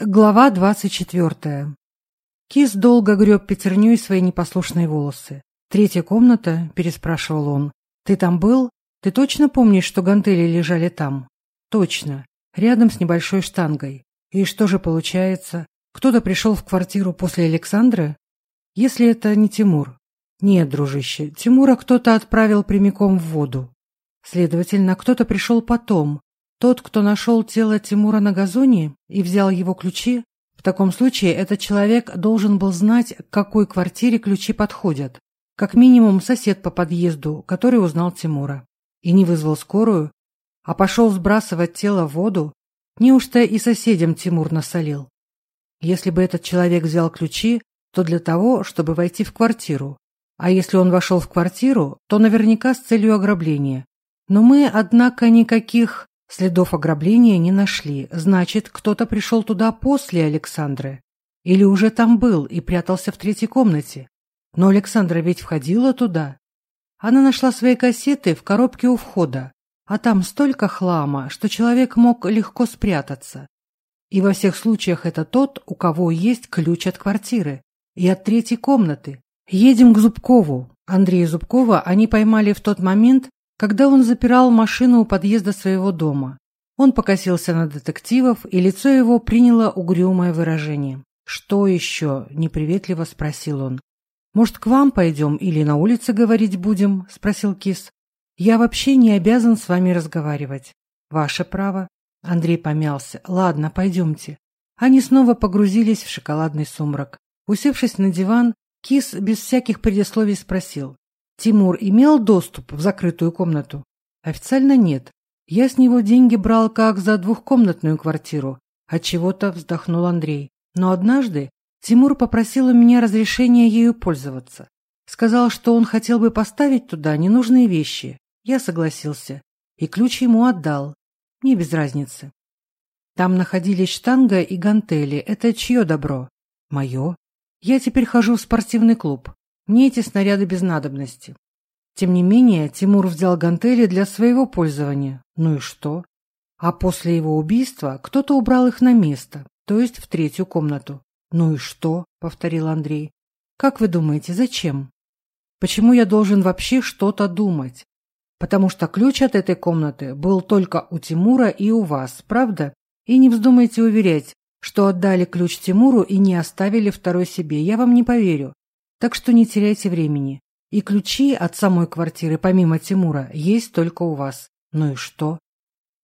Глава двадцать четвертая Кис долго греб пятерню и свои непослушные волосы. «Третья комната?» – переспрашивал он. «Ты там был? Ты точно помнишь, что гантели лежали там?» «Точно. Рядом с небольшой штангой. И что же получается? Кто-то пришел в квартиру после Александры? Если это не Тимур». «Нет, дружище, Тимура кто-то отправил прямиком в воду. Следовательно, кто-то пришел потом, тот, кто нашел тело Тимура на газоне и взял его ключи, в таком случае этот человек должен был знать, к какой квартире ключи подходят. Как минимум сосед по подъезду, который узнал Тимура. И не вызвал скорую, а пошел сбрасывать тело в воду. Неужто и соседям Тимур насолил? Если бы этот человек взял ключи, то для того, чтобы войти в квартиру. А если он вошел в квартиру, то наверняка с целью ограбления. Но мы, однако, никаких Следов ограбления не нашли. Значит, кто-то пришел туда после Александры, Или уже там был и прятался в третьей комнате. Но Александра ведь входила туда. Она нашла свои кассеты в коробке у входа. А там столько хлама, что человек мог легко спрятаться. И во всех случаях это тот, у кого есть ключ от квартиры и от третьей комнаты. Едем к Зубкову. Андрея Зубкова они поймали в тот момент, когда он запирал машину у подъезда своего дома, он покосился на детективов, и лицо его приняло угрюмое выражение. «Что еще?» – неприветливо спросил он. «Может, к вам пойдем или на улице говорить будем?» – спросил Кис. «Я вообще не обязан с вами разговаривать». «Ваше право». Андрей помялся. «Ладно, пойдемте». Они снова погрузились в шоколадный сумрак. Усевшись на диван, Кис без всяких предисловий спросил. Тимур имел доступ в закрытую комнату? Официально нет. Я с него деньги брал как за двухкомнатную квартиру. От чего-то вздохнул Андрей. Но однажды Тимур попросил у меня разрешения ею пользоваться. Сказал, что он хотел бы поставить туда ненужные вещи. Я согласился. И ключ ему отдал. Мне без разницы. Там находились штанга и гантели. Это чье добро? Мое. Я теперь хожу в спортивный клуб. Мне эти снаряды без надобности. Тем не менее, Тимур взял гантели для своего пользования. Ну и что? А после его убийства кто-то убрал их на место, то есть в третью комнату. Ну и что? — повторил Андрей. Как вы думаете, зачем? Почему я должен вообще что-то думать? Потому что ключ от этой комнаты был только у Тимура и у вас, правда? И не вздумайте уверять, что отдали ключ Тимуру Так что не теряйте времени. И ключи от самой квартиры, помимо Тимура, есть только у вас. Ну и что?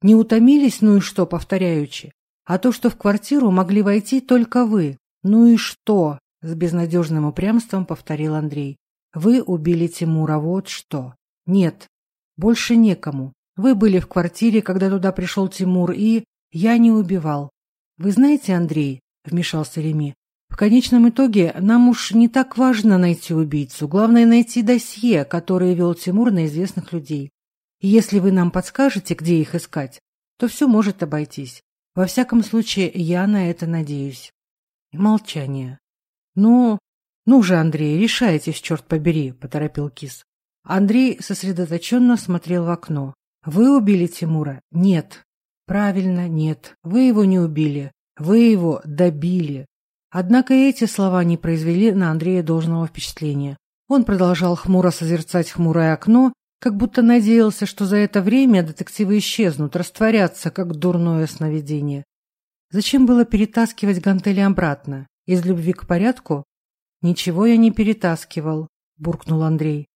Не утомились, ну и что, повторяючи? А то, что в квартиру могли войти только вы. Ну и что? С безнадежным упрямством повторил Андрей. Вы убили Тимура, вот что. Нет, больше некому. Вы были в квартире, когда туда пришел Тимур, и... Я не убивал. Вы знаете, Андрей, вмешался Реми, в конечном итоге нам уж не так важно найти убийцу, главное найти досье, которое вел Тимур на известных людей. И если вы нам подскажете, где их искать, то все может обойтись. Во всяком случае, я на это надеюсь. Молчание. Ну, ну же, Андрей, решайтесь, черт побери, поторопил Кис. Андрей сосредоточенно смотрел в окно. Вы убили Тимура? Нет. Правильно, нет. Вы его не убили. Вы его добили. Однако эти слова не произвели на Андрея должного впечатления. Он продолжал хмуро созерцать хмурое окно, как будто надеялся, что за это время детективы исчезнут, растворятся, как дурное сновидение. Зачем было перетаскивать гантели обратно? Из любви к порядку? Ничего я не перетаскивал, буркнул Андрей.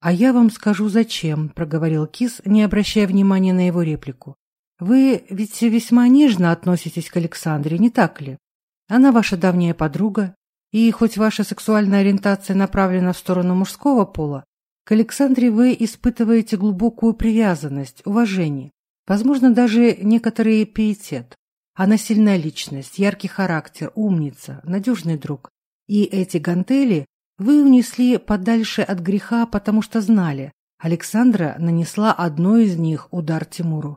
А я вам скажу зачем, проговорил Кис, не обращая внимания на его реплику. Вы ведь весьма нежно относитесь к Александре, не так ли? Она ваша давняя подруга, и хоть ваша сексуальная ориентация направлена в сторону мужского пола, к Александре вы испытываете глубокую привязанность, уважение, возможно, даже некоторый пиетет. Она сильная личность, яркий характер, умница, надежный друг. И эти гантели вы унесли подальше от греха, потому что знали, Александра нанесла одной из них удар Тимуру.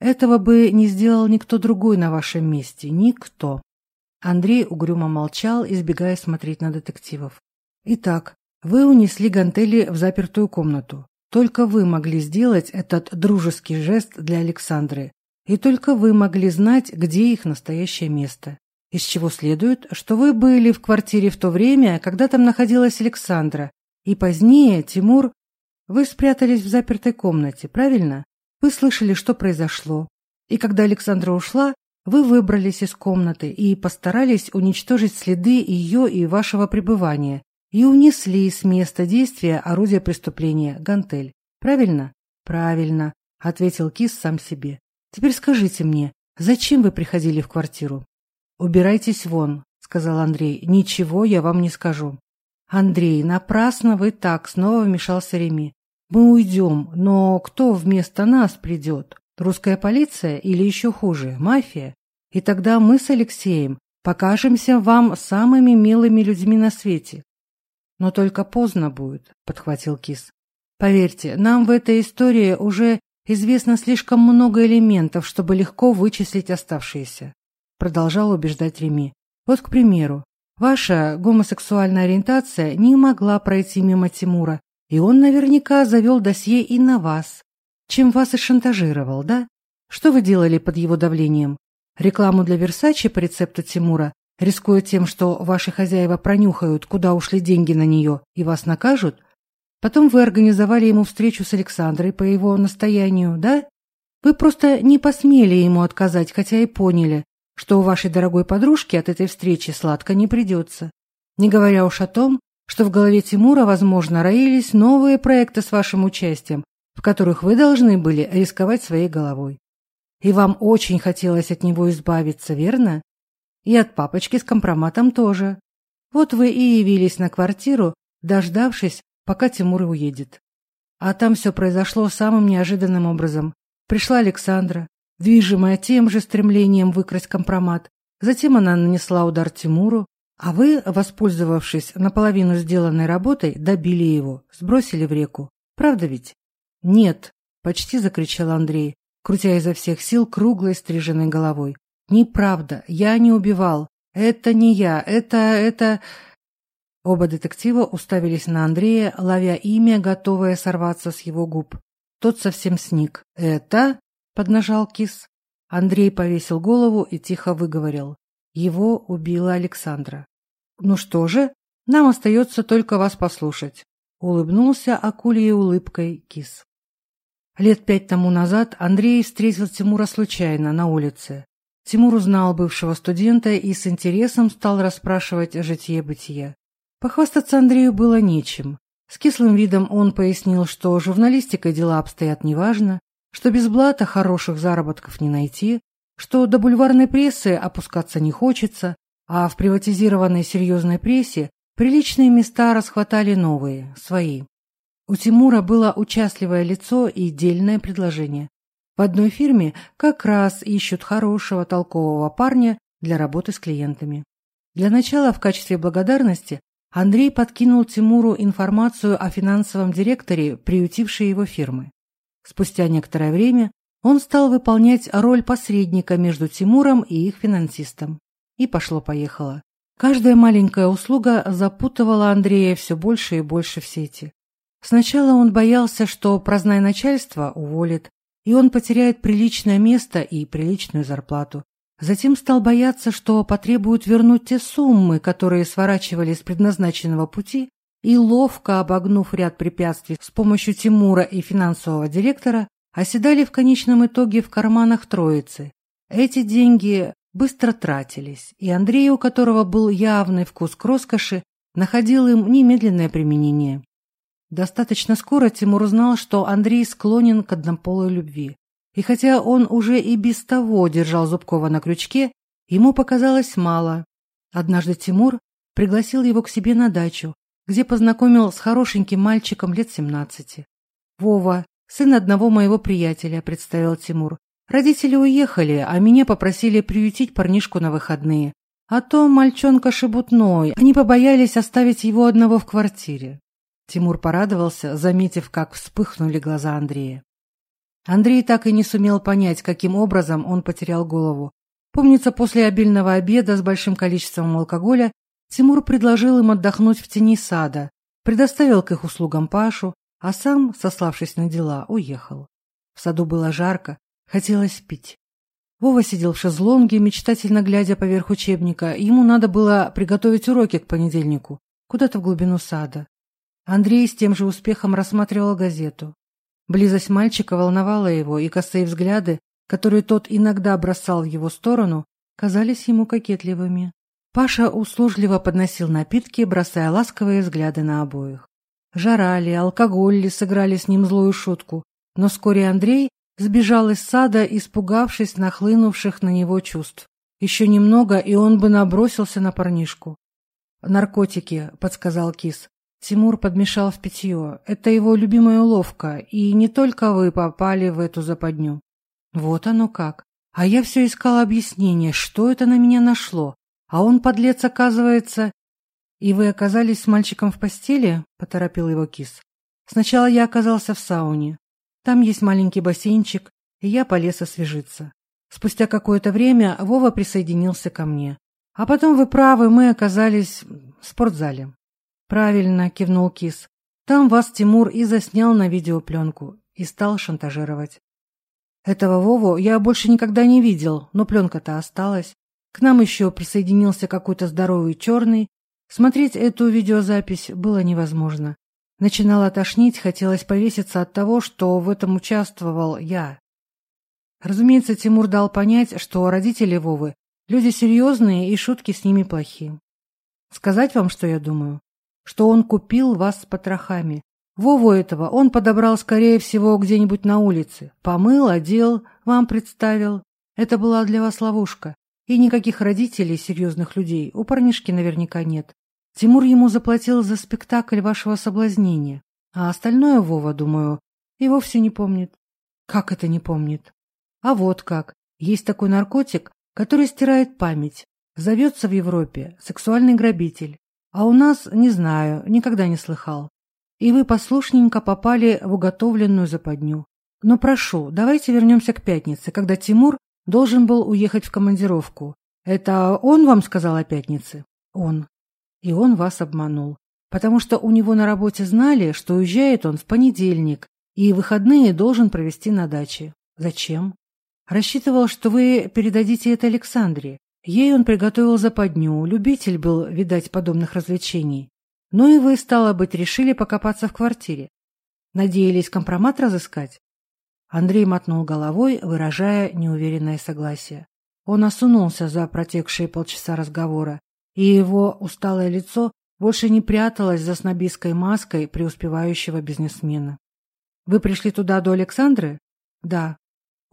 Этого бы не сделал никто другой на вашем месте, никто. Андрей угрюмо молчал, избегая смотреть на детективов. «Итак, вы унесли гантели в запертую комнату. Только вы могли сделать этот дружеский жест для Александры. И только вы могли знать, где их настоящее место. Из чего следует, что вы были в квартире в то время, когда там находилась Александра. И позднее, Тимур, вы спрятались в запертой комнате, правильно? Вы слышали, что произошло. И когда Александра ушла, вы выбрались из комнаты и постарались уничтожить следы ее и вашего пребывания и унесли с места действия орудия преступления – гантель. Правильно? Правильно, ответил Кис сам себе. Теперь скажите мне, зачем вы приходили в квартиру? Убирайтесь вон, сказал Андрей. Ничего я вам не скажу. Андрей, напрасно вы так, снова вмешался Реми. Мы уйдем, но кто вместо нас придет? Русская полиция или еще хуже – мафия. И тогда мы с Алексеем покажемся вам самыми милыми людьми на свете. Но только поздно будет, – подхватил Кис. Поверьте, нам в этой истории уже известно слишком много элементов, чтобы легко вычислить оставшиеся. Продолжал убеждать Реми. Вот, к примеру, ваша гомосексуальная ориентация не могла пройти мимо Тимура, и он наверняка завел досье и на вас чем вас и шантажировал, да? Что вы делали под его давлением? Рекламу для Версачи по рецепту Тимура, рискуя тем, что ваши хозяева пронюхают, куда ушли деньги на нее, и вас накажут? Потом вы организовали ему встречу с Александрой по его настоянию, да? Вы просто не посмели ему отказать, хотя и поняли, что у вашей дорогой подружки от этой встречи сладко не придется. Не говоря уж о том, что в голове Тимура, возможно, роились новые проекты с вашим участием, в которых вы должны были рисковать своей головой. И вам очень хотелось от него избавиться, верно? И от папочки с компроматом тоже. Вот вы и явились на квартиру, дождавшись, пока Тимур уедет. А там все произошло самым неожиданным образом. Пришла Александра, движимая тем же стремлением выкрасть компромат. Затем она нанесла удар Тимуру, а вы, воспользовавшись наполовину сделанной работой, добили его, сбросили в реку. Правда ведь? «Нет», — почти закричал Андрей, крутя изо всех сил круглой стриженной головой. «Неправда, я не убивал. Это не я, это... это...» Оба детектива уставились на Андрея, ловя имя, готовое сорваться с его губ. Тот совсем сник. «Это...» — поднажал кис. Андрей повесил голову и тихо выговорил. Его убила Александра. «Ну что же, нам остается только вас послушать», — улыбнулся акулией улыбкой кис. Лет пять тому назад Андрей встретил Тимура случайно на улице. Тимур узнал бывшего студента и с интересом стал расспрашивать о житье-бытие. Похвастаться Андрею было нечем. С кислым видом он пояснил, что журналистикой дела обстоят неважно, что без блата хороших заработков не найти, что до бульварной прессы опускаться не хочется, а в приватизированной серьезной прессе приличные места расхватали новые, свои. У Тимура было участливое лицо и дельное предложение. В одной фирме как раз ищут хорошего, толкового парня для работы с клиентами. Для начала в качестве благодарности Андрей подкинул Тимуру информацию о финансовом директоре, приютившей его фирмы. Спустя некоторое время он стал выполнять роль посредника между Тимуром и их финансистом. И пошло-поехало. Каждая маленькая услуга запутывала Андрея все больше и больше в сети. Сначала он боялся, что праздное начальство уволит, и он потеряет приличное место и приличную зарплату. Затем стал бояться, что потребуют вернуть те суммы, которые сворачивали с предназначенного пути, и, ловко обогнув ряд препятствий с помощью Тимура и финансового директора, оседали в конечном итоге в карманах троицы. Эти деньги быстро тратились, и Андрей, у которого был явный вкус к роскоши, находил им немедленное применение. Достаточно скоро Тимур узнал, что Андрей склонен к однополой любви. И хотя он уже и без того держал Зубкова на крючке, ему показалось мало. Однажды Тимур пригласил его к себе на дачу, где познакомил с хорошеньким мальчиком лет семнадцати. «Вова, сын одного моего приятеля», — представил Тимур. «Родители уехали, а меня попросили приютить парнишку на выходные. А то мальчонка шебутной, они побоялись оставить его одного в квартире». Тимур порадовался, заметив, как вспыхнули глаза Андрея. Андрей так и не сумел понять, каким образом он потерял голову. Помнится, после обильного обеда с большим количеством алкоголя Тимур предложил им отдохнуть в тени сада, предоставил к их услугам Пашу, а сам, сославшись на дела, уехал. В саду было жарко, хотелось пить. Вова сидел в шезлонге, мечтательно глядя поверх учебника. Ему надо было приготовить уроки к понедельнику, куда-то в глубину сада. Андрей с тем же успехом рассматривал газету. Близость мальчика волновала его, и косые взгляды, которые тот иногда бросал в его сторону, казались ему кокетливыми. Паша услужливо подносил напитки, бросая ласковые взгляды на обоих. Жара ли, алкоголь ли сыграли с ним злую шутку, но вскоре Андрей сбежал из сада, испугавшись нахлынувших на него чувств. Еще немного, и он бы набросился на парнишку. «Наркотики», — подсказал Кис. Тимур подмешал в питье. Это его любимая уловка, и не только вы попали в эту западню. Вот оно как. А я все искала объяснение, что это на меня нашло. А он, подлец, оказывается... И вы оказались с мальчиком в постели? Поторопил его кис. Сначала я оказался в сауне. Там есть маленький бассейнчик, и я полез освежиться. Спустя какое-то время Вова присоединился ко мне. А потом, вы правы, мы оказались в спортзале. Правильно, кивнул Кис. Там вас Тимур и заснял на видеопленку и стал шантажировать. Этого Вову я больше никогда не видел, но пленка-то осталась. К нам еще присоединился какой-то здоровый черный. Смотреть эту видеозапись было невозможно. Начинало тошнить, хотелось повеситься от того, что в этом участвовал я. Разумеется, Тимур дал понять, что родители Вовы – люди серьезные и шутки с ними плохи. Сказать вам, что я думаю? что он купил вас с потрохами. Вову этого он подобрал, скорее всего, где-нибудь на улице. Помыл, одел, вам представил. Это была для вас ловушка. И никаких родителей, серьезных людей, у парнишки наверняка нет. Тимур ему заплатил за спектакль вашего соблазнения. А остальное Вова, думаю, и вовсе не помнит. Как это не помнит? А вот как. Есть такой наркотик, который стирает память. Зовется в Европе сексуальный грабитель. А у нас, не знаю, никогда не слыхал. И вы послушненько попали в уготовленную западню. Но прошу, давайте вернемся к пятнице, когда Тимур должен был уехать в командировку. Это он вам сказал о пятнице? Он. И он вас обманул. Потому что у него на работе знали, что уезжает он в понедельник, и выходные должен провести на даче. Зачем? Рассчитывал, что вы передадите это Александре. Ей он приготовил западню, любитель был, видать, подобных развлечений. Ну и вы, стало быть, решили покопаться в квартире. Надеялись компромат разыскать? Андрей мотнул головой, выражая неуверенное согласие. Он осунулся за протекшие полчаса разговора и его усталое лицо больше не пряталось за снобистской маской преуспевающего бизнесмена. «Вы пришли туда до Александры?» «Да».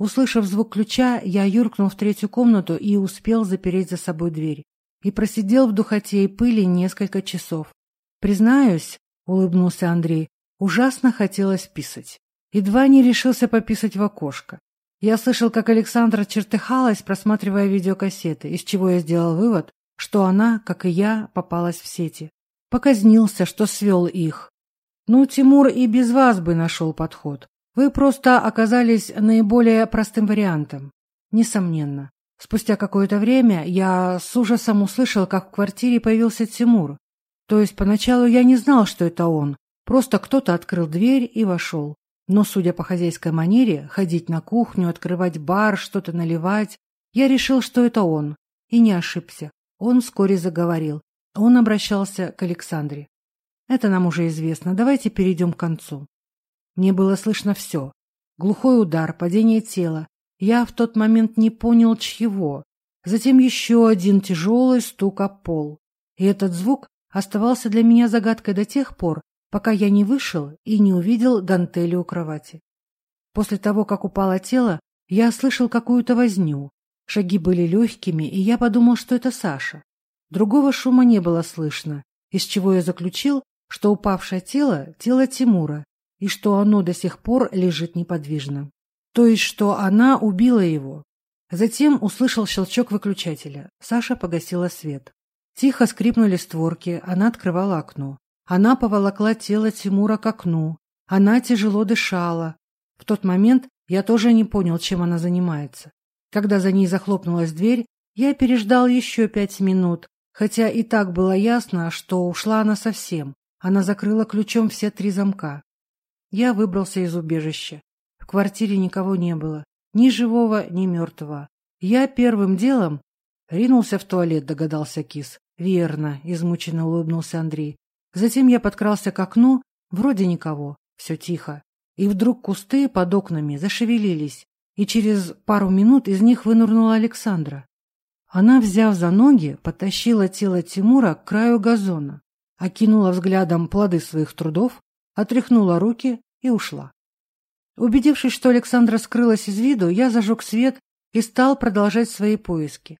Услышав звук ключа, я юркнул в третью комнату и успел запереть за собой дверь. И просидел в духоте и пыли несколько часов. «Признаюсь», — улыбнулся Андрей, — «ужасно хотелось писать. Едва не решился пописать в окошко. Я слышал, как Александра чертыхалась, просматривая видеокассеты, из чего я сделал вывод, что она, как и я, попалась в сети. Показнился, что свел их. Ну, Тимур и без вас бы нашел подход. Вы просто оказались наиболее простым вариантом. Несомненно. Спустя какое-то время я с ужасом услышал, как в квартире появился Тимур. То есть поначалу я не знал, что это он. Просто кто-то открыл дверь и вошел. Но, судя по хозяйской манере, ходить на кухню, открывать бар, что-то наливать, я решил, что это он. И не ошибся. Он вскоре заговорил. Он обращался к Александре. Это нам уже известно. Давайте перейдем к концу. Не было слышно все. Глухой удар, падение тела. Я в тот момент не понял, чьего. Затем еще один тяжелый стук о пол. И этот звук оставался для меня загадкой до тех пор, пока я не вышел и не увидел гантели у кровати. После того, как упало тело, я слышал какую-то возню. Шаги были легкими, и я подумал, что это Саша. Другого шума не было слышно, из чего я заключил, что упавшее тело – тело Тимура, и что оно до сих пор лежит неподвижно. То есть, что она убила его. Затем услышал щелчок выключателя. Саша погасила свет. Тихо скрипнули створки, она открывала окно. Она поволокла тело Тимура к окну. Она тяжело дышала. В тот момент я тоже не понял, чем она занимается. Когда за ней захлопнулась дверь, я переждал еще пять минут, хотя и так было ясно, что ушла она совсем. Она закрыла ключом все три замка. Я выбрался из убежища. В квартире никого не было. Ни живого, ни мертвого. Я первым делом... Ринулся в туалет, догадался кис. Верно, измученно улыбнулся Андрей. Затем я подкрался к окну. Вроде никого. Все тихо. И вдруг кусты под окнами зашевелились. И через пару минут из них вынырнула Александра. Она, взяв за ноги, потащила тело Тимура к краю газона, окинула взглядом плоды своих трудов, отряхнула руки и ушла. Убедившись, что Александра скрылась из виду, я зажег свет и стал продолжать свои поиски.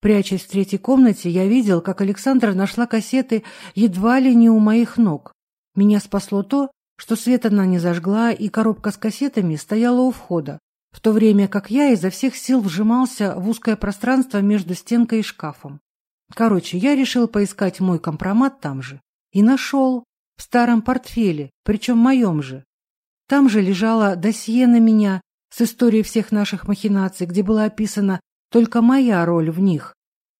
Прячась в третьей комнате, я видел, как Александра нашла кассеты едва ли не у моих ног. Меня спасло то, что свет она не зажгла, и коробка с кассетами стояла у входа, в то время как я изо всех сил вжимался в узкое пространство между стенкой и шкафом. Короче, я решил поискать мой компромат там же. И нашел в старом портфеле, причем моем же. Там же лежало досье на меня с историей всех наших махинаций, где была описана только моя роль в них.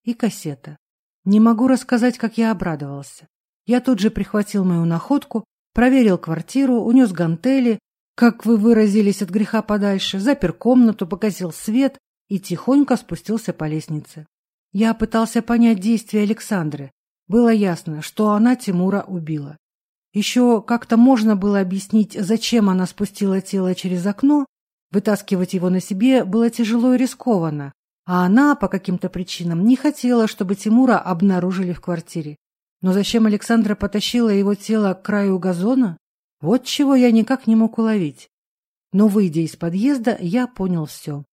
И кассета. Не могу рассказать, как я обрадовался. Я тут же прихватил мою находку, проверил квартиру, унес гантели, как вы выразились, от греха подальше, запер комнату, погасил свет и тихонько спустился по лестнице. Я пытался понять действия Александры. Было ясно, что она Тимура убила. Еще как-то можно было объяснить, зачем она спустила тело через окно. Вытаскивать его на себе было тяжело и рискованно, а она по каким-то причинам не хотела, чтобы Тимура обнаружили в квартире. Но зачем Александра потащила его тело к краю газона? Вот чего я никак не мог уловить. Но, выйдя из подъезда, я понял все.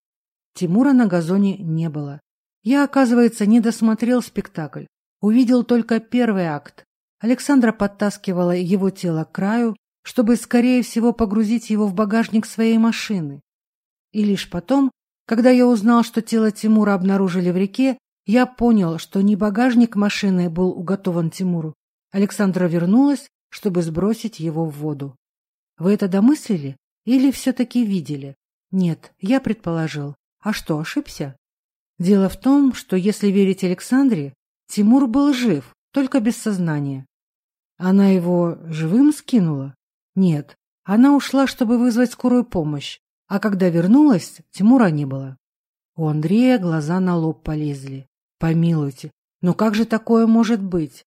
Тимура на газоне не было. Я, оказывается, не досмотрел спектакль. Увидел только первый акт. Александра подтаскивала его тело к краю, чтобы, скорее всего, погрузить его в багажник своей машины. И лишь потом, когда я узнал, что тело Тимура обнаружили в реке, я понял, что не багажник машины был уготован Тимуру. Александра вернулась, чтобы сбросить его в воду. Вы это домыслили или все-таки видели? Нет, я предположил. А что, ошибся? Дело в том, что, если верить Александре, Тимур был жив, только без сознания. Она его живым скинула? Нет, она ушла, чтобы вызвать скорую помощь. А когда вернулась, Тимура не было. У Андрея глаза на лоб полезли. Помилуйте, но как же такое может быть?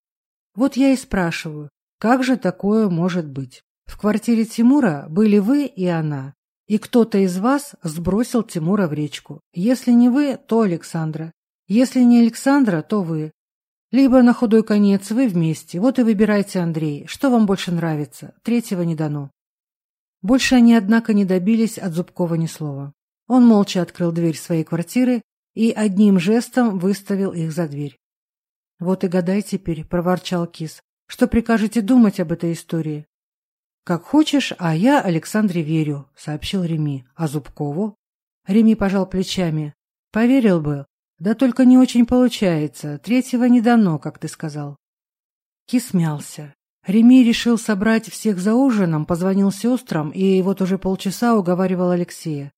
Вот я и спрашиваю, как же такое может быть? В квартире Тимура были вы и она, и кто-то из вас сбросил Тимура в речку. Если не вы, то Александра. Если не Александра, то вы. Либо на худой конец вы вместе. Вот и выбирайте, Андрей, что вам больше нравится. Третьего не дано. Больше они, однако, не добились от Зубкова ни слова. Он молча открыл дверь своей квартиры и одним жестом выставил их за дверь. — Вот и гадай теперь, — проворчал Кис, — что прикажете думать об этой истории? — Как Да только не очень получается. Третьего не дано, как ты сказал. Ки смялся. Реми решил собрать всех за ужином, позвонил сестрам и вот уже полчаса уговаривал Алексея.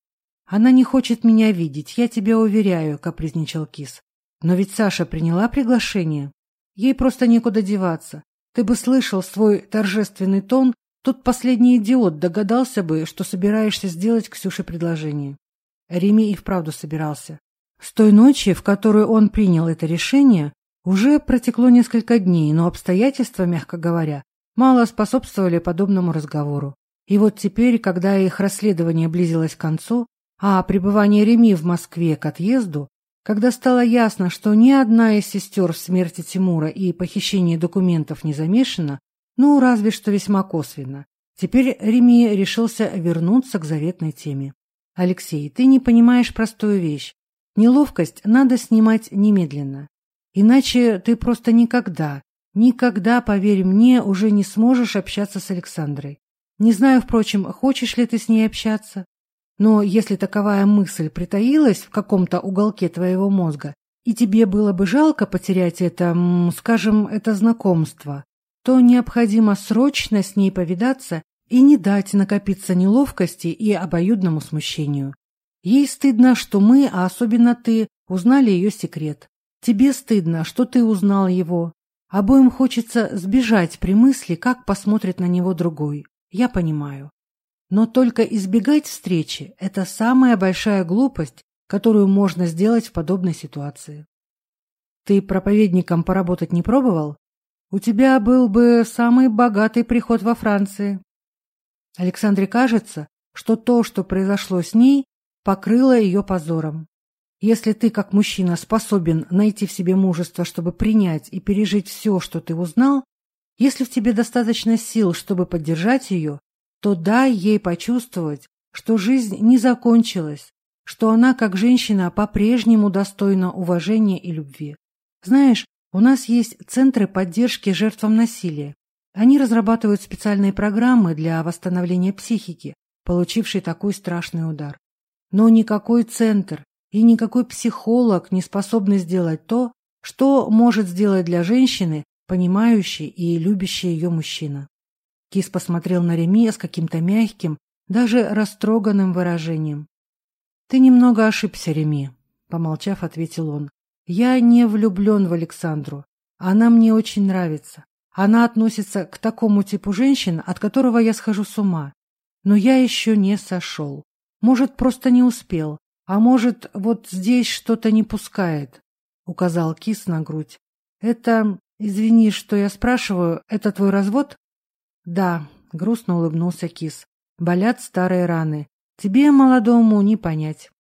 «Она не хочет меня видеть, я тебя уверяю», — капризничал Кис. «Но ведь Саша приняла приглашение. Ей просто некуда деваться. Ты бы слышал свой торжественный тон, тот последний идиот догадался бы, что собираешься сделать Ксюше предложение». Реми и вправду собирался. С той ночи, в которую он принял это решение, уже протекло несколько дней, но обстоятельства, мягко говоря, мало способствовали подобному разговору. И вот теперь, когда их расследование близилось к концу, а пребывание Реми в Москве к отъезду, когда стало ясно, что ни одна из сестер в смерти Тимура и похищении документов не замешана, ну, разве что весьма косвенно, теперь Реми решился вернуться к заветной теме. «Алексей, ты не понимаешь простую вещь. Неловкость надо снимать немедленно. Иначе ты просто никогда, никогда, поверь мне, уже не сможешь общаться с Александрой. Не знаю, впрочем, хочешь ли ты с ней общаться. Но если таковая мысль притаилась в каком-то уголке твоего мозга, и тебе было бы жалко потерять это, скажем, это знакомство, то необходимо срочно с ней повидаться и не дать накопиться неловкости и обоюдному смущению. Ей стыдно, что мы, а особенно ты, узнали ее секрет. Тебе стыдно, что ты узнал его. Обоим хочется сбежать при мысли, как посмотрит на него другой. Я понимаю. Но только избегать встречи – это самая большая глупость, которую можно сделать в подобной ситуации. Ты проповедником поработать не пробовал? У тебя был бы самый богатый приход во Франции. Александре кажется, что то, что произошло с ней, покрыло ее позором. Если ты, как мужчина, способен найти в себе мужество, чтобы принять и пережить все, что ты узнал, если в тебе достаточно сил, чтобы поддержать ее, то дай ей почувствовать, что жизнь не закончилась, что она, как женщина, по-прежнему достойна уважения и любви. Знаешь, у нас есть центры поддержки жертвам насилия. Они разрабатывают специальные программы для восстановления психики, получившей такой страшный удар. Но никакой центр и никакой психолог не способны сделать то, что может сделать для женщины, понимающей и любящей ее мужчина. Кис посмотрел на Реми с каким-то мягким, даже растроганным выражением. «Ты немного ошибся, Реми», — помолчав, ответил он. Я не влюблен в Александру. Она мне очень нравится. Она относится к такому типу женщин, от которого я схожу с ума. Но я еще не сошел. Может, просто не успел. А может, вот здесь что-то не пускает. Указал кис на грудь. Это, извини, что я спрашиваю, это твой развод? Да, грустно улыбнулся кис. Болят старые раны. Тебе, молодому, не понять.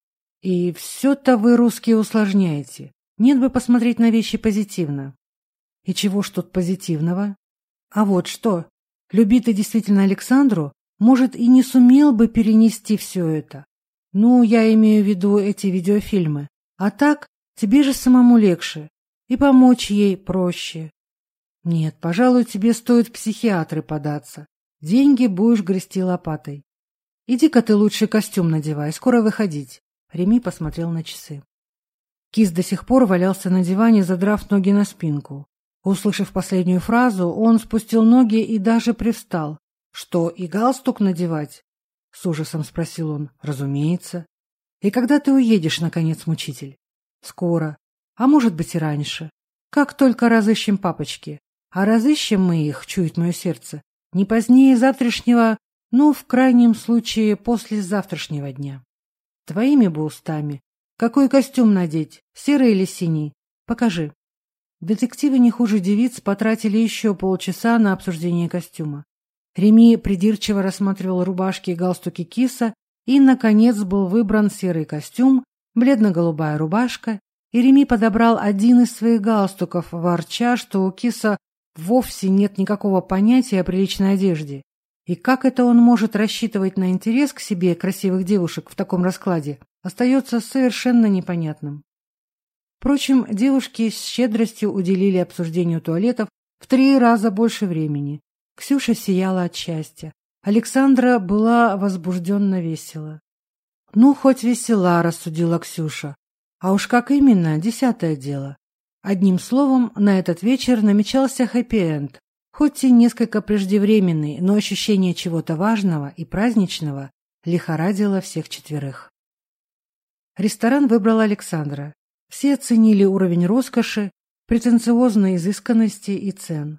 И все-то вы, русские, усложняете. Нет бы посмотреть на вещи позитивно. И чего ж тут позитивного? А вот что. Люби ты действительно Александру, может, и не сумел бы перенести все это. Ну, я имею в виду эти видеофильмы. А так, тебе же самому легче. И помочь ей проще. Нет, пожалуй, тебе стоит в психиатры податься. Деньги будешь грести лопатой. Иди-ка ты лучше костюм надевай, скоро выходить. Реми посмотрел на часы. Кис до сих пор валялся на диване, задрав ноги на спинку. Услышав последнюю фразу, он спустил ноги и даже привстал, что и галстук надевать?» — с ужасом спросил он. «Разумеется. И когда ты уедешь, наконец, мучитель?» «Скоро. А может быть и раньше. Как только разыщем папочки. А разыщем мы их, чует мое сердце, не позднее завтрашнего, но ну, в крайнем случае, после завтрашнего дня. Твоими бы устами. Какой костюм надеть, серый или синий? Покажи». Детективы не хуже девиц потратили еще полчаса на обсуждение костюма. Реми придирчиво рассматривал рубашки и галстуки киса, и, наконец, был выбран серый костюм, бледно-голубая рубашка, и Реми подобрал один из своих галстуков, ворча, что у киса вовсе нет никакого понятия о приличной одежде. И как это он может рассчитывать на интерес к себе красивых девушек в таком раскладе? остается совершенно непонятным. Впрочем, девушки с щедростью уделили обсуждению туалетов в три раза больше времени. Ксюша сияла от счастья. Александра была возбужденно весела. «Ну, хоть весела», — рассудила Ксюша. «А уж как именно, десятое дело». Одним словом, на этот вечер намечался хэппи-энд, хоть и несколько преждевременный, но ощущение чего-то важного и праздничного лихорадило всех четверых. Ресторан выбрала Александра. Все оценили уровень роскоши, претенциозной изысканности и цен.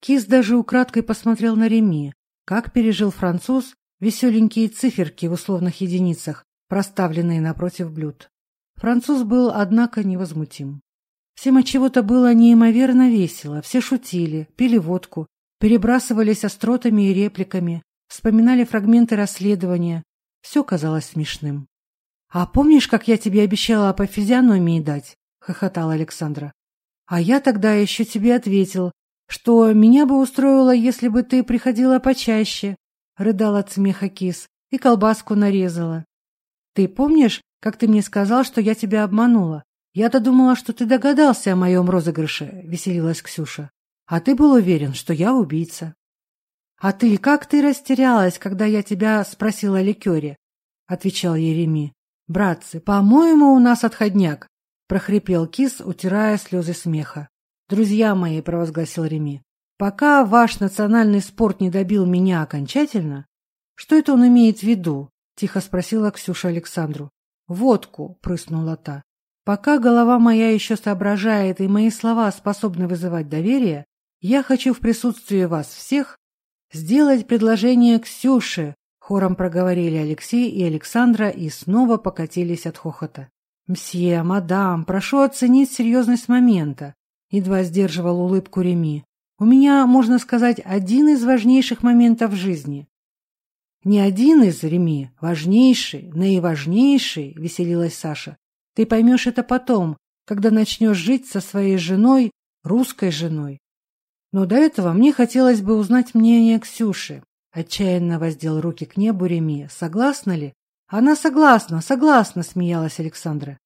Кис даже украдкой посмотрел на Реми, как пережил француз веселенькие циферки в условных единицах, проставленные напротив блюд. Француз был, однако, невозмутим. Всем от чего-то было неимоверно весело, все шутили, пили водку, перебрасывались остротами и репликами, вспоминали фрагменты расследования. Все казалось смешным. «А помнишь, как я тебе обещала по физиономии дать?» — хохотала Александра. «А я тогда еще тебе ответил, что меня бы устроило, если бы ты приходила почаще, рыдал от смеха Кис и колбаску нарезала. Ты помнишь, как ты мне сказал, что я тебя обманула? Я-то думала, что ты догадался о моем розыгрыше, веселилась Ксюша. А ты был уверен, что я убийца. А ты как ты растерялась, когда я тебя спросила о ликере? отвечал Ереми. Братцы, по-моему, у нас отходняк, прохрипел Кис, утирая слезы смеха. «Друзья мои», — провозгласил Реми, — «пока ваш национальный спорт не добил меня окончательно...» «Что это он имеет в виду?» — тихо спросила Ксюша Александру. «Водку», — прыснула та. «Пока голова моя еще соображает и мои слова способны вызывать доверие, я хочу в присутствии вас всех сделать предложение Ксюше, Хором проговорили Алексей и Александра и снова покатились от хохота. «Мсье, мадам, прошу оценить серьезность момента», — едва сдерживал улыбку Реми. «У меня, можно сказать, один из важнейших моментов в жизни». «Не один из, Реми, важнейший, наиважнейший», — веселилась Саша. «Ты поймешь это потом, когда начнешь жить со своей женой, русской женой. Но до этого мне хотелось бы узнать мнение Ксюши. Отчаянно воздел руки к небу Реми. Согласна ли? Она согласна, согласна, смеялась Александра.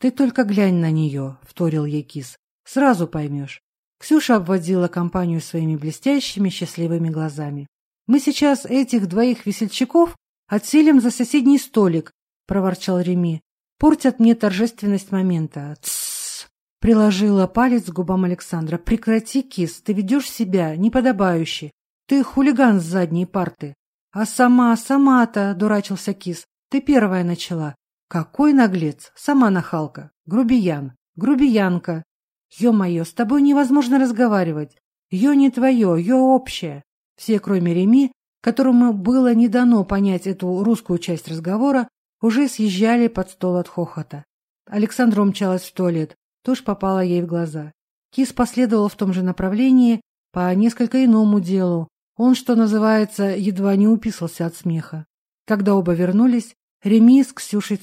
Ты только глянь на нее, вторил ей кис. Сразу поймешь. Ксюша обводила компанию своими блестящими счастливыми глазами. «Мы сейчас этих двоих весельчаков отселим за соседний столик», — проворчал Реми. «Портят мне торжественность момента». «Тссс!» — приложила палец к губам Александра. «Прекрати, кис, ты ведешь себя неподобающе. Ты хулиган с задней парты». «А сама, сама-то», — дурачился кис, — «ты первая начала». «Какой наглец! Сама нахалка! Грубиян! Грубиянка!» Ё-моё, с тобой невозможно разговаривать. Ё не твое, ё общее. Все, кроме Реми, которому было не дано понять эту русскую часть разговора, уже съезжали под стол от хохота. Александра умчалась в туалет, тушь попала ей в глаза. Кис последовал в том же направлении, по несколько иному делу, он, что называется, едва не уписался от смеха. Когда оба вернулись, Реми с Ксюшей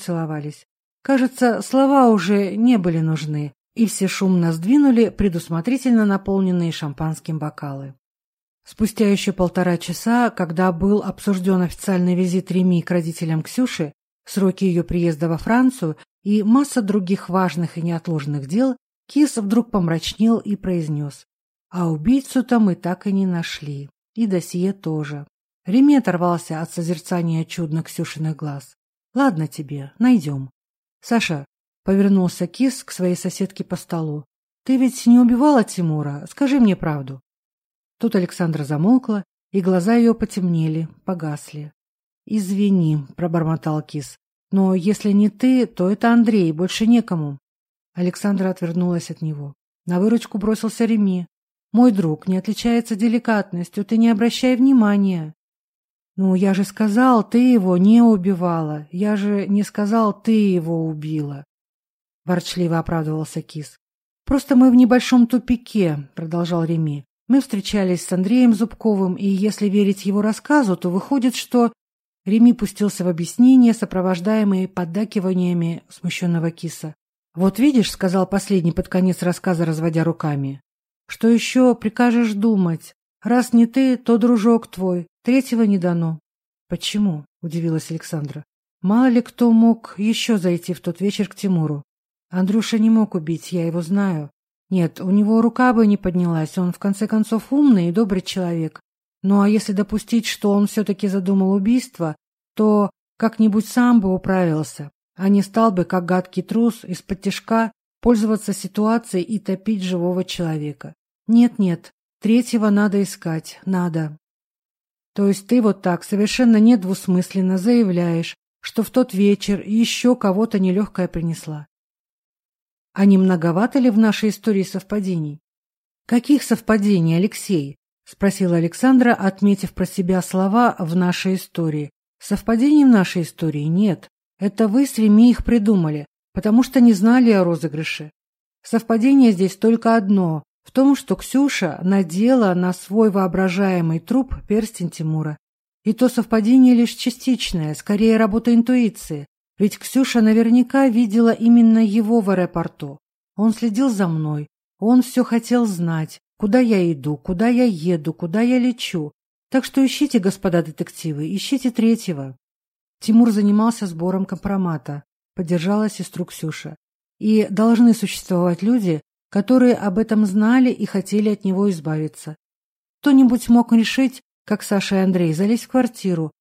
И все шумно сдвинули, предусмотрительно наполненные шампанским бокалы. Спустя еще полтора часа, когда был обсужден официальный визит Реми к родителям Ксюши, сроки ее приезда во Францию и масса других важных и неотложных дел, Кис вдруг помрачнел и произнес. А убийцу-то мы так и не нашли. И досье тоже. Реми оторвался от созерцания чудно Ксюшиных глаз. Ладно тебе, найдем. Саша, Повернулся Кис к своей соседке по столу. «Ты ведь не убивала Тимура? Скажи мне правду». Тут Александра замолкла, и глаза ее потемнели, погасли. «Извини», — пробормотал Кис, — «но если не ты, то это Андрей, больше некому». Александра отвернулась от него. На выручку бросился Реми. «Мой друг не отличается деликатностью, ты не обращай внимания». «Ну, я же сказал, ты его не убивала. Я же не сказал, ты его убила». Ворчливо оправдывался Кис. Просто мы в небольшом тупике, продолжал Реми. Мы встречались с Андреем Зубковым, и если верить его рассказу, то выходит, что... Реми пустился в объяснение, сопровождаемые поддакиваниями смущенного киса. «Вот видишь», — сказал последний под конец рассказа, разводя руками, что еще прикажешь думать? Раз не ты, то дружок твой. Третьего не дано. Почему? Удивилась Александра. Мало ли кто мог еще зайти в тот вечер к Тимуру. Андрюша не мог убить, я его знаю. Нет, у него рука бы не поднялась, он в конце концов умный и добрый человек. Ну а если допустить, что он все-таки задумал убийство, то как-нибудь сам бы управился, а не стал бы, как гадкий трус, из-под тяжка пользоваться ситуацией и топить живого человека. Нет-нет, третьего надо искать, надо. То есть ты вот так совершенно недвусмысленно заявляешь, что в тот вечер еще кого-то нелегкая принесла. А Они многовато ли в нашей истории совпадений? Каких совпадений, Алексей? Спросила Александра, отметив про себя слова «в нашей истории». Совпадений в нашей истории нет. Это вы с Реми их придумали, потому что не знали о розыгрыше. Совпадение здесь только одно – в том, что Ксюша надела на свой воображаемый труп перстень Тимура. И то совпадение лишь частичное, скорее работа интуиции. Ведь Ксюша наверняка видела именно его в аэропорту. Он следил за мной. Он все хотел знать, куда я иду, куда я еду, куда я лечу. Так что ищите, господа детективы, ищите третьего. Тимур занимался сбором компромата, поддержала сестру Ксюша. И должны существовать люди, которые об этом знали и хотели от него избавиться. Кто-нибудь мог решить, как Саша и Андрей, залезть в квартиру,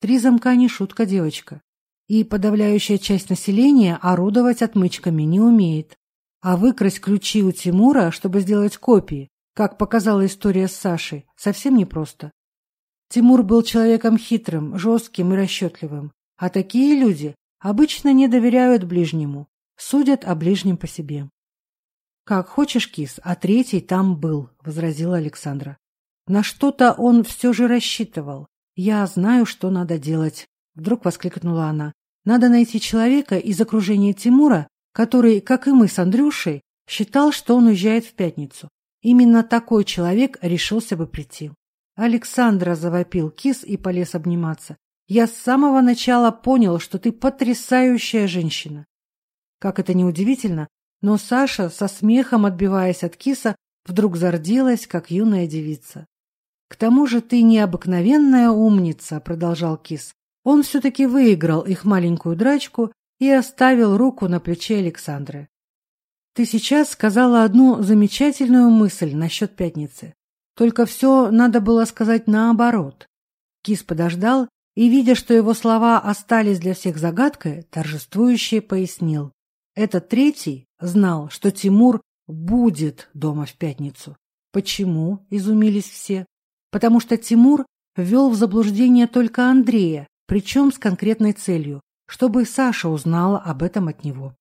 чтобы выкрасть компромат на себя. Три замка не шутка, девочка. И подавляющая часть населения орудовать отмычками не умеет. А выкрасть ключи у Тимура, чтобы сделать копии, как показала история с Сашей, совсем непросто. Тимур был человеком хитрым, жестким и расчетливым, а такие люди обычно не доверяют ближнему, Судят о ближнем по себе. «Как хочешь, кис, а третий там был», — возразила Александра. «На что-то он все же рассчитывал. Я знаю, что надо делать, вдруг воскликнула она. Надо найти человека из окружения Тимура, который, как и мы с Андрюшей, считал, что он уезжает в пятницу. Именно такой человек решился бы прийти. Александра завопил кис и полез обниматься. Я с самого начала понял, что ты потрясающая женщина. Как это ни удивительно, но Саша, со смехом отбиваясь от киса, вдруг зарделась, как юная девица. «К тому же ты необыкновенная умница», — продолжал Кис. Он все-таки выиграл их маленькую драчку и оставил руку на плече Александры. «Ты сейчас сказала одну замечательную мысль насчет пятницы. Только все надо было сказать наоборот». Кис подождал и, видя, что его слова остались для всех загадкой, торжествующе пояснил. Этот третий знал, что Тимур будет дома в пятницу. «Почему?» — изумились все потому что Тимур ввел в заблуждение только Андрея, причем с конкретной целью, чтобы Саша узнала об этом от него.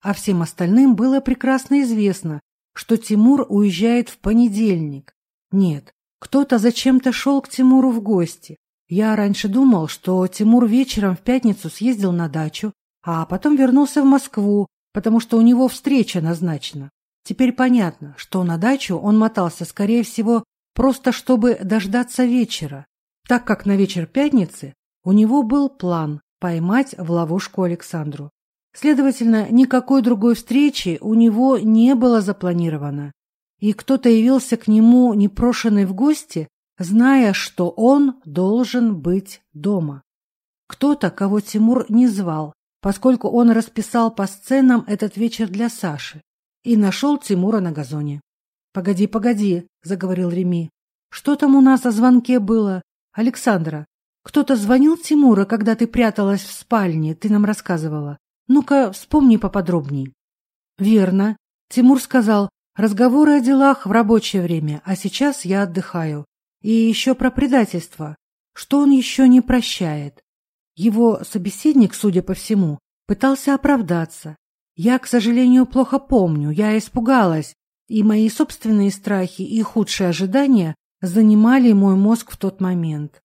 А всем остальным было прекрасно известно, что Тимур уезжает в понедельник. Нет, кто-то зачем-то шел к Тимуру в гости. Я раньше думал, что Тимур вечером в пятницу съездил на дачу, а потом вернулся в Москву, потому что у него встреча назначена. Теперь понятно, что на дачу он мотался, скорее всего, Просто чтобы дождаться вечера, так как на вечер пятницы у него был план поймать в ловушку Александру. Следовательно, никакой другой встречи у него не было запланировано. И кто-то явился к нему непрошенный в гости, зная, что он должен быть дома. Кто-то, кого Тимур не звал, поскольку он расписал по сценам этот вечер для Саши и нашел Тимура на газоне. «Погоди, погоди», — заговорил Реми. «Что там у нас о звонке было? Александра, кто-то звонил Тимура, когда ты пряталась в спальне, ты нам рассказывала. Ну-ка, вспомни поподробней». «Верно», — Тимур сказал, «разговоры о делах в рабочее время, а сейчас я отдыхаю. И еще про предательство. Что он еще не прощает?» Его собеседник, судя по всему, пытался оправдаться. «Я, к сожалению, плохо помню, я испугалась, и мои собственные страхи и худшие ожидания занимали мой мозг в тот момент.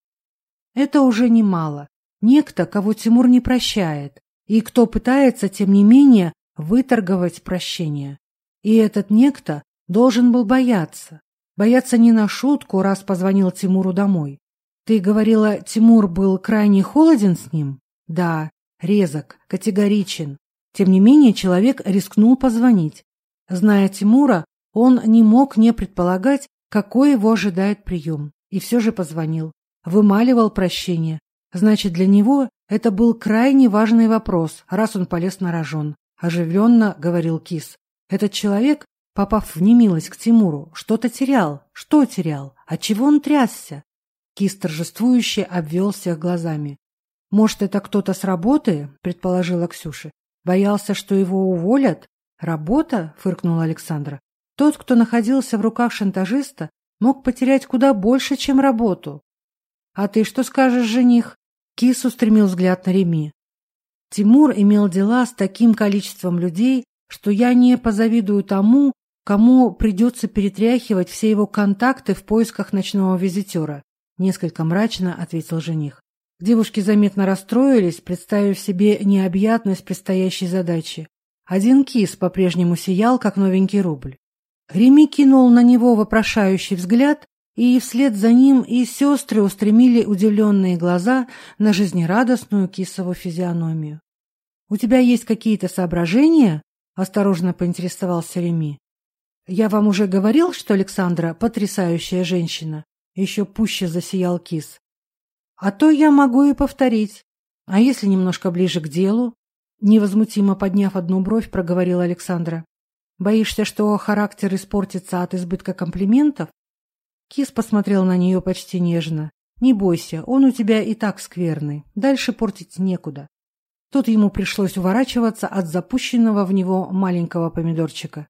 Это уже немало. Некто, кого Тимур не прощает, и кто пытается, тем не менее, выторговать прощение. И этот некто должен был бояться. Бояться не на шутку, раз позвонил Тимуру домой. Ты говорила, Тимур был крайне холоден с ним? Да, резок, категоричен. Тем не менее, человек рискнул позвонить. Зная Тимура, он не мог не предполагать, какой его ожидает прием, и все же позвонил. Вымаливал прощение. Значит, для него это был крайне важный вопрос, раз он полез на рожон. Оживленно говорил Кис. Этот человек, попав в немилость к Тимуру, что-то терял. Что терял? От чего он трясся? Кис торжествующе обвел всех глазами. «Может, это кто-то с работы?» – предположила Ксюша. «Боялся, что его уволят?» «Работа?» – фыркнула Александра. Тот, кто находился в руках шантажиста, мог потерять куда больше, чем работу. «А ты что скажешь, жених?» Кис устремил взгляд на Реми. «Тимур имел дела с таким количеством людей, что я не позавидую тому, кому придется перетряхивать все его контакты в поисках ночного визитера», несколько мрачно ответил жених. Девушки заметно расстроились, представив себе необъятность предстоящей задачи. Один кис по-прежнему сиял, как новенький рубль. Реми кинул на него вопрошающий взгляд, и вслед за ним и сестры устремили удивленные глаза на жизнерадостную кисову физиономию. — У тебя есть какие-то соображения? — осторожно поинтересовался Реми. «Я вам уже говорил, что Александра – потрясающая женщина?» Еще пуще засиял кис. «А то я могу и повторить. А если немножко ближе к делу?» Невозмутимо подняв одну бровь, проговорила Александра. «Боишься, что характер испортится от избытка комплиментов?» Кис посмотрел на нее почти нежно. «Не бойся, он у тебя и так скверный. Дальше портить некуда». Тут ему пришлось уворачиваться от запущенного в него маленького помидорчика.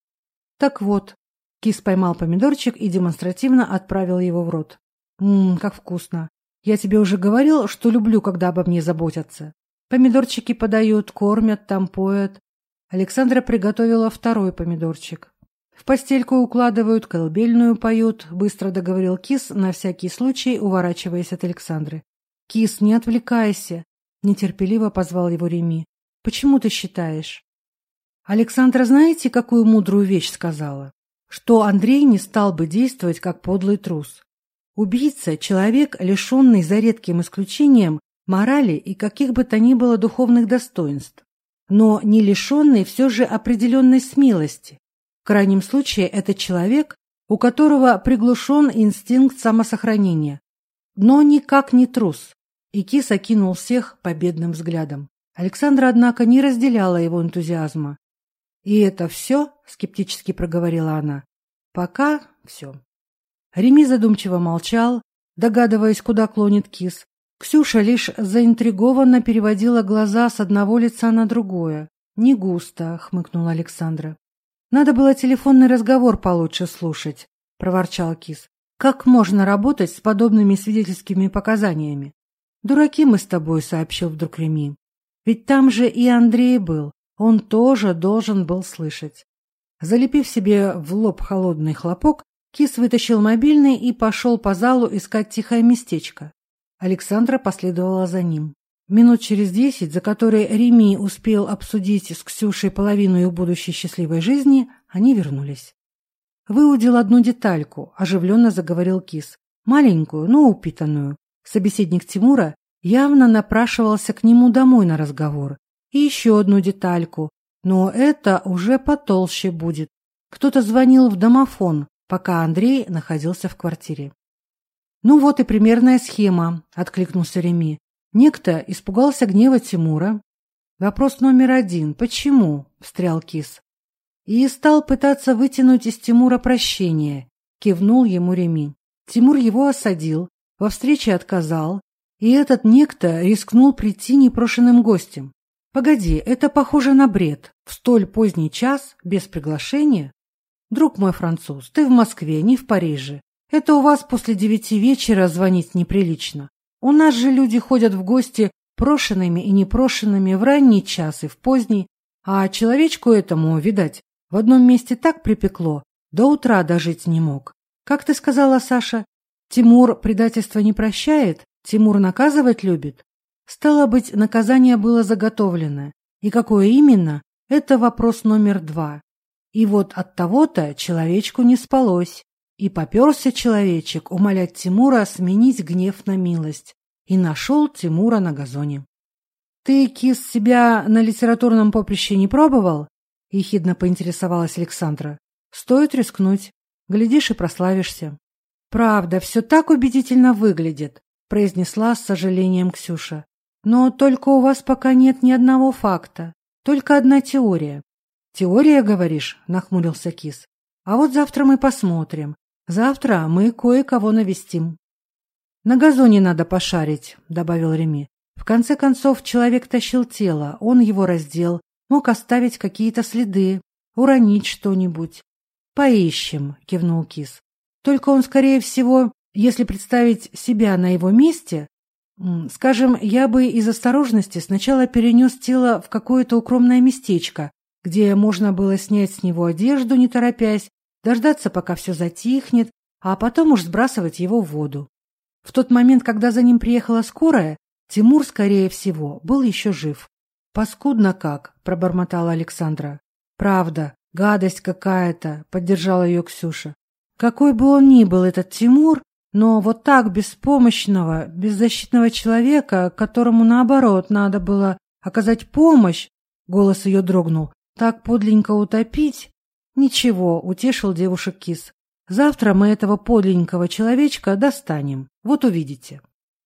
Так вот, кис поймал помидорчик и демонстративно отправил его в рот. Ммм, как вкусно. Я тебе уже говорил, что люблю, когда обо мне заботятся. Помидорчики подают, кормят, там поят. Александра приготовила второй помидорчик. В постельку укладывают колыбельную поют, быстро договорил Кис, на всякий случай уворачиваясь от Александры. Кис, не отвлекайся, нетерпеливо позвал его Реми. Почему ты считаешь? Александра, знаете, какую мудрую вещь сказала? Что Андрей не стал бы действовать как подлый трус. Убийца человек, лишенный за редким исключением морали и каких бы то ни было духовных достоинств но не лишенный все же определенной смелости. В крайнем случае это человек, у которого приглушен инстинкт самосохранения, но никак не трус. И кис окинул всех победным взглядом. Александра, однако, не разделяла его энтузиазма. «И это все?» – скептически проговорила она. «Пока все». Реми задумчиво молчал, догадываясь, куда клонит кис, Ксюша лишь заинтригованно переводила глаза с одного лица на другое. «Не густо», — хмыкнула Александра. «Надо было телефонный разговор получше слушать», — проворчал Кис. «Как можно работать с подобными свидетельскими показаниями?» «Дураки мы с тобой», — сообщил вдруг Реми. «Ведь там же и Андрей был. Он тоже должен был слышать». Залепив себе в лоб холодный хлопок, Кис вытащил мобильный и пошел по залу искать тихое местечко. Александра последовала за ним. Минут через десять, за которые Реми успел обсудить с Ксюшей половину ее будущей счастливой жизни, они вернулись. Выудил одну детальку, оживленно заговорил Кис. Маленькую, но упитанную. Собеседник Тимура явно напрашивался к нему домой на разговор. И еще одну детальку, но это уже потолще будет. Кто-то звонил в домофон, пока Андрей находился в квартире. Ну вот и примерная схема, откликнулся Реми. Некто испугался гнева Тимура. Вопрос номер один. Почему? встрял Кис. И стал пытаться вытянуть из Тимура прощение. Кивнул ему Реми. Тимур его осадил, во встрече отказал, и этот некто рискнул прийти непрошенным гостем. Погоди, это похоже на бред. В столь поздний час, без приглашения? Друг мой француз, ты в Москве, не в Париже. Это у вас после девяти вечера звонить неприлично. У нас же люди ходят в гости прошенными и непрошенными в ранний час и в поздний, а человечку этому, видать, в одном месте так припекло, до утра дожить не мог. Как ты сказала, Саша, Тимур предательство не прощает, Тимур наказывать любит. Стало быть, наказание было заготовлено. И какое именно, это вопрос номер два. И вот от того-то человечку не спалось и поперся человечек умолять Тимура сменить гнев на милость, и нашел Тимура на газоне. «Ты, кис, себя на литературном поприще не пробовал?» — ехидно поинтересовалась Александра. «Стоит рискнуть. Глядишь и прославишься». «Правда, все так убедительно выглядит», — произнесла с сожалением Ксюша. «Но только у вас пока нет ни одного факта, только одна теория». «Теория, говоришь?» — нахмурился кис. «А вот завтра мы посмотрим, Завтра мы кое-кого навестим. На газоне надо пошарить, добавил Реми. В конце концов, человек тащил тело, он его раздел, мог оставить какие-то следы, уронить что-нибудь. Поищем, кивнул Кис. Только он, скорее всего, если представить себя на его месте, скажем, я бы из осторожности сначала перенес тело в какое-то укромное местечко, где можно было снять с него одежду, не торопясь, дождаться, пока все затихнет, а потом уж сбрасывать его в воду. В тот момент, когда за ним приехала скорая, Тимур, скорее всего, был еще жив. «Паскудно как», — пробормотала Александра. «Правда, гадость какая-то», — поддержала ее Ксюша. «Какой бы он ни был, этот Тимур, но вот так беспомощного, беззащитного человека, которому, наоборот, надо было оказать помощь, — голос ее дрогнул, — так подленько утопить, «Ничего, утешил девушек Кис. Завтра мы этого подлинненького человечка достанем. Вот увидите».